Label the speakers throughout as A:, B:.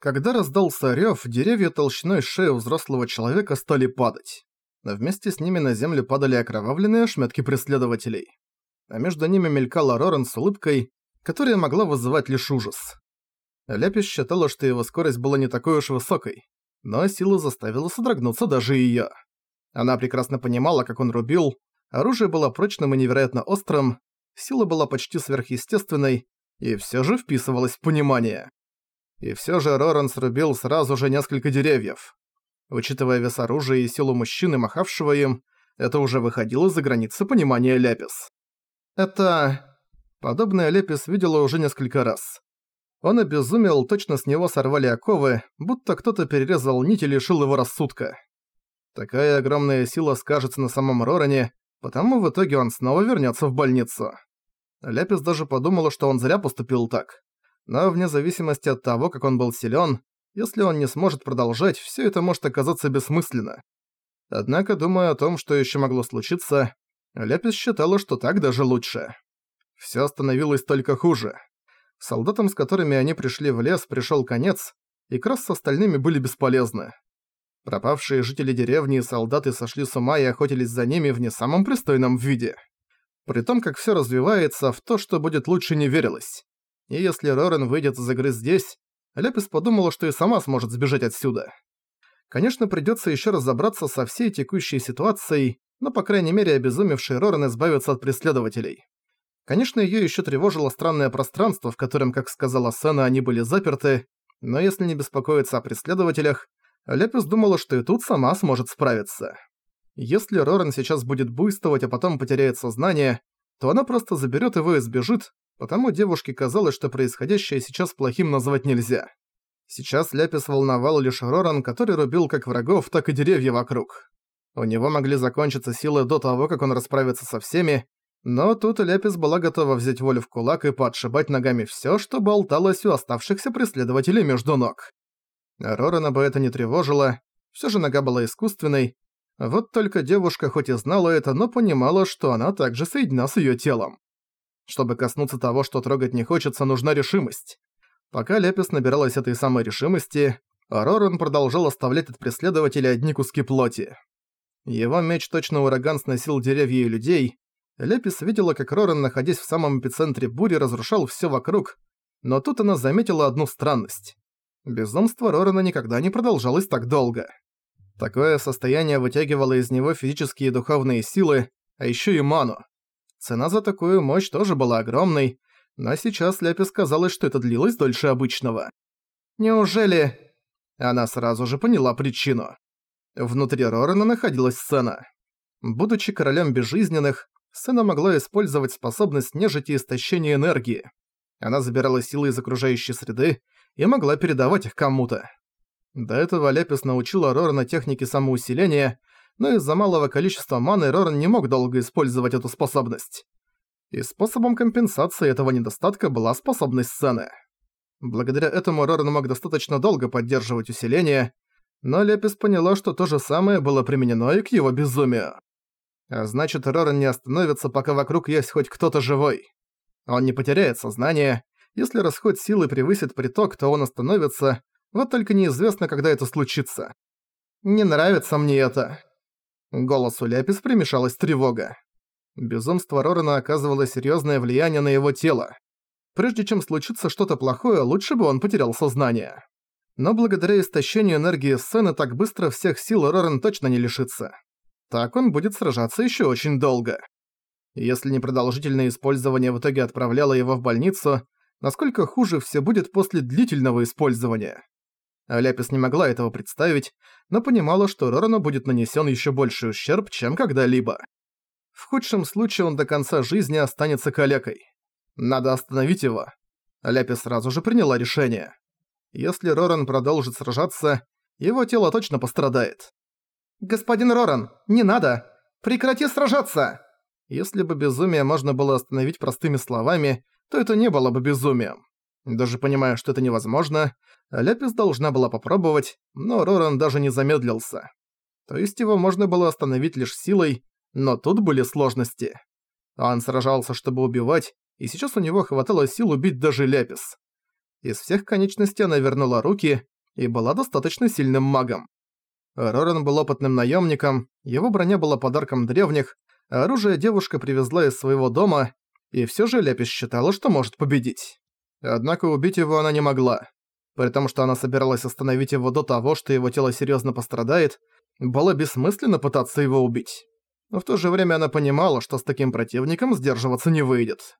A: Когда раздался рёв, деревья толщиной шеи взрослого человека стали падать. Но вместе с ними на землю падали окровавленные ошметки преследователей. А между ними мелькала Рорен с улыбкой, которая могла вызывать лишь ужас. Ляпис считала, что его скорость была не такой уж высокой, но сила заставила содрогнуться даже её. Она прекрасно понимала, как он рубил, оружие было прочным и невероятно острым, сила была почти сверхъестественной, и всё же вписывалась в понимание. И всё же Роран срубил сразу же несколько деревьев. Учитывая вес оружия и силу мужчины, махавшего им, это уже выходило за границы понимания Ляпис. Это... Подобное Лепис видела уже несколько раз. Он обезумел, точно с него сорвали оковы, будто кто-то перерезал нить и лишил его рассудка. Такая огромная сила скажется на самом Роране, потому в итоге он снова вернется в больницу. Ляпис даже подумала, что он зря поступил так но вне зависимости от того, как он был силен, если он не сможет продолжать, все это может оказаться бессмысленно. Однако, думая о том, что еще могло случиться, Ляпис считала, что так даже лучше. Все становилось только хуже. Солдатам, с которыми они пришли в лес, пришел конец, и Кросс с остальными были бесполезны. Пропавшие жители деревни и солдаты сошли с ума и охотились за ними в не самом пристойном виде. При том, как все развивается, в то, что будет лучше, не верилось. И если Рорен выйдет из игры здесь, Лепис подумала, что и сама сможет сбежать отсюда. Конечно, придётся ещё разобраться со всей текущей ситуацией, но, по крайней мере, обезумевший Рорен избавится от преследователей. Конечно, её ещё тревожило странное пространство, в котором, как сказала Сена, они были заперты, но если не беспокоиться о преследователях, Лепис думала, что и тут сама сможет справиться. Если Рорен сейчас будет буйствовать, а потом потеряет сознание, то она просто заберёт его и сбежит, потому девушке казалось, что происходящее сейчас плохим назвать нельзя. Сейчас Ляпис волновал лишь Роран, который рубил как врагов, так и деревья вокруг. У него могли закончиться силы до того, как он расправится со всеми, но тут Ляпис была готова взять волю в кулак и подшибать ногами всё, что болталось у оставшихся преследователей между ног. Рорана бы это не тревожило, всё же нога была искусственной, вот только девушка хоть и знала это, но понимала, что она также соединена с её телом. Чтобы коснуться того, что трогать не хочется, нужна решимость. Пока Лепис набиралась этой самой решимости, Роран продолжал оставлять от преследователя одни куски плоти. Его меч точно ураган сносил деревья и людей. Лепис видела, как Роран, находясь в самом эпицентре бури, разрушал все вокруг, но тут она заметила одну странность. Безумство Рорана никогда не продолжалось так долго. Такое состояние вытягивало из него физические и духовные силы, а еще и ману. Цена за такую мощь тоже была огромной, но сейчас Ляпис казалось, что это длилось дольше обычного. Неужели... Она сразу же поняла причину. Внутри Рорана находилась сцена. Будучи королем безжизненных, Сцена могла использовать способность нежити истощения энергии. Она забирала силы из окружающей среды и могла передавать их кому-то. До этого Лепис научила Рорана технике самоусиления, но из-за малого количества маны Роран не мог долго использовать эту способность. И способом компенсации этого недостатка была способность сцены. Благодаря этому Роран мог достаточно долго поддерживать усиление, но Лепис поняла, что то же самое было применено и к его безумию. А значит, Роран не остановится, пока вокруг есть хоть кто-то живой. Он не потеряет сознание. Если расход силы превысит приток, то он остановится, вот только неизвестно, когда это случится. Не нравится мне это. Голосу Ляпис примешалась тревога. Безумство Рорана оказывало серьёзное влияние на его тело. Прежде чем случится что-то плохое, лучше бы он потерял сознание. Но благодаря истощению энергии сцены так быстро всех сил Роран точно не лишится. Так он будет сражаться ещё очень долго. Если непродолжительное использование в итоге отправляло его в больницу, насколько хуже всё будет после длительного использования. Ляпис не могла этого представить, но понимала, что Рорану будет нанесен еще больший ущерб, чем когда-либо. В худшем случае он до конца жизни останется калекой. Надо остановить его. Ляпис сразу же приняла решение. Если Роран продолжит сражаться, его тело точно пострадает. «Господин Роран, не надо! Прекрати сражаться!» Если бы безумие можно было остановить простыми словами, то это не было бы безумием. Даже понимая, что это невозможно, Ляпис должна была попробовать, но Роран даже не замедлился. То есть его можно было остановить лишь силой, но тут были сложности. Он сражался, чтобы убивать, и сейчас у него хватало сил убить даже Ляпис. Из всех конечностей она вернула руки и была достаточно сильным магом. Роран был опытным наемником, его броня была подарком древних, оружие девушка привезла из своего дома, и все же Лепис считала, что может победить. Однако убить его она не могла. При том, что она собиралась остановить его до того, что его тело серьезно пострадает, было бессмысленно пытаться его убить. Но в то же время она понимала, что с таким противником сдерживаться не выйдет.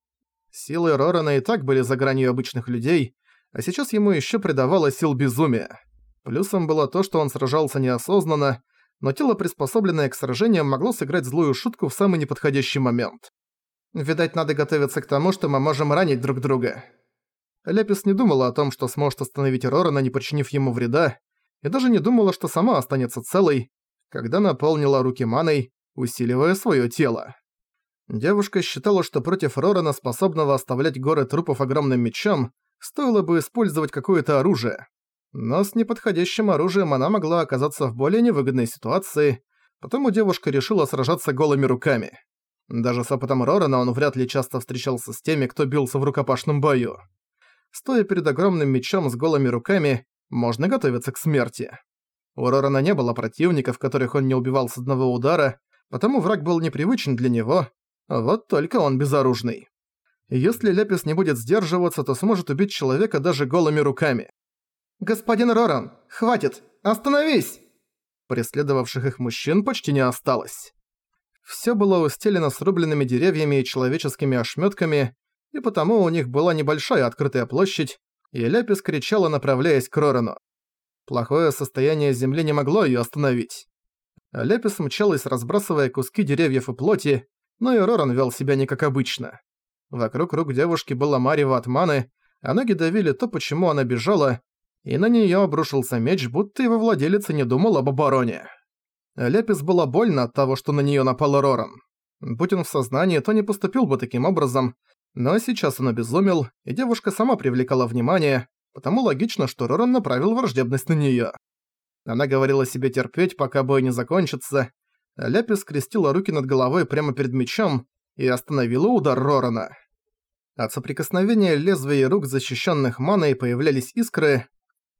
A: Силы Рорана и так были за гранью обычных людей, а сейчас ему еще придавало сил безумия. Плюсом было то, что он сражался неосознанно, но тело, приспособленное к сражениям, могло сыграть злую шутку в самый неподходящий момент. «Видать, надо готовиться к тому, что мы можем ранить друг друга». Лепис не думала о том, что сможет остановить Рорана, не причинив ему вреда, и даже не думала, что сама останется целой, когда наполнила руки маной, усиливая своё тело. Девушка считала, что против Рорана, способного оставлять горы трупов огромным мечом, стоило бы использовать какое-то оружие. Но с неподходящим оружием она могла оказаться в более невыгодной ситуации, потому девушка решила сражаться голыми руками. Даже с опытом Рорана он вряд ли часто встречался с теми, кто бился в рукопашном бою. Стоя перед огромным мечом с голыми руками, можно готовиться к смерти. У Рорана не было противников, которых он не убивал с одного удара, потому враг был непривычен для него, вот только он безоружный. Если Лепис не будет сдерживаться, то сможет убить человека даже голыми руками. «Господин Роран, хватит! Остановись!» Преследовавших их мужчин почти не осталось. Всё было устелено срубленными деревьями и человеческими ошмётками, и потому у них была небольшая открытая площадь, и Лепис кричала, направляясь к Рорану. Плохое состояние земли не могло её остановить. Лепис мчалась, разбрасывая куски деревьев и плоти, но и Роран вел себя не как обычно. Вокруг рук девушки было марево от маны, а ноги давили то, почему она бежала, и на неё обрушился меч, будто его владелец и не думал об обороне. Лепис было больно от того, что на неё напал Роран. Будь он в сознании, то не поступил бы таким образом, но сейчас он обезумел, и девушка сама привлекала внимание, потому логично, что Роран направил враждебность на неё. Она говорила себе терпеть, пока бой не закончится. Лепис скрестила руки над головой прямо перед мечом и остановила удар Рорана. От соприкосновения лезвия рук, защищенных маной, появлялись искры.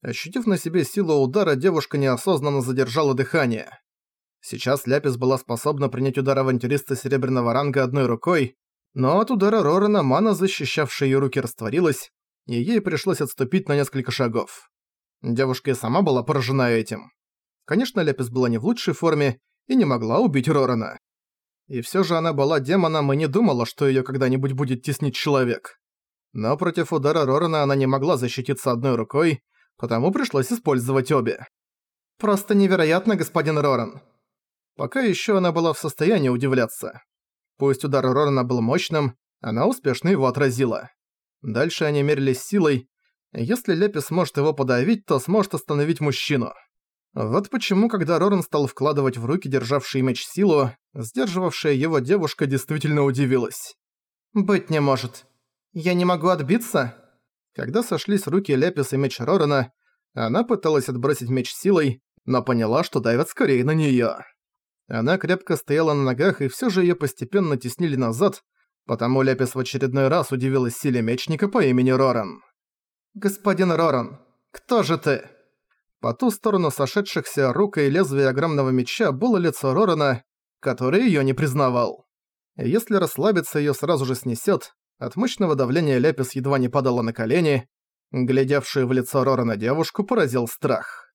A: Ощутив на себе силу удара, девушка неосознанно задержала дыхание. Сейчас Ляпис была способна принять удар авантюриста серебряного ранга одной рукой, но от удара Рорана мана, защищавшая ее руки, растворилась, и ей пришлось отступить на несколько шагов. Девушка и сама была поражена этим. Конечно, Лепис была не в лучшей форме и не могла убить Рорана. И всё же она была демоном и не думала, что её когда-нибудь будет теснить человек. Но против удара Рорана она не могла защититься одной рукой, потому пришлось использовать обе. «Просто невероятно, господин Роран!» Пока ещё она была в состоянии удивляться. Пусть удар Рорана был мощным, она успешно его отразила. Дальше они мерились силой, если Лепи сможет его подавить, то сможет остановить мужчину. Вот почему, когда Роран стал вкладывать в руки державший меч силу, сдерживавшая его девушка действительно удивилась. «Быть не может. Я не могу отбиться?» Когда сошлись руки Лепис и меч Рорана, она пыталась отбросить меч силой, но поняла, что давят скорее на неё. Она крепко стояла на ногах, и всё же её постепенно теснили назад, потому Лепис в очередной раз удивилась силе мечника по имени Роран. «Господин Роран, кто же ты?» По ту сторону сошедшихся рук и лезвия огромного меча было лицо Рорана, который её не признавал. Если расслабиться, её сразу же снесёт. От мощного давления Ляпис едва не падала на колени. Глядевшую в лицо Рорана девушку поразил страх.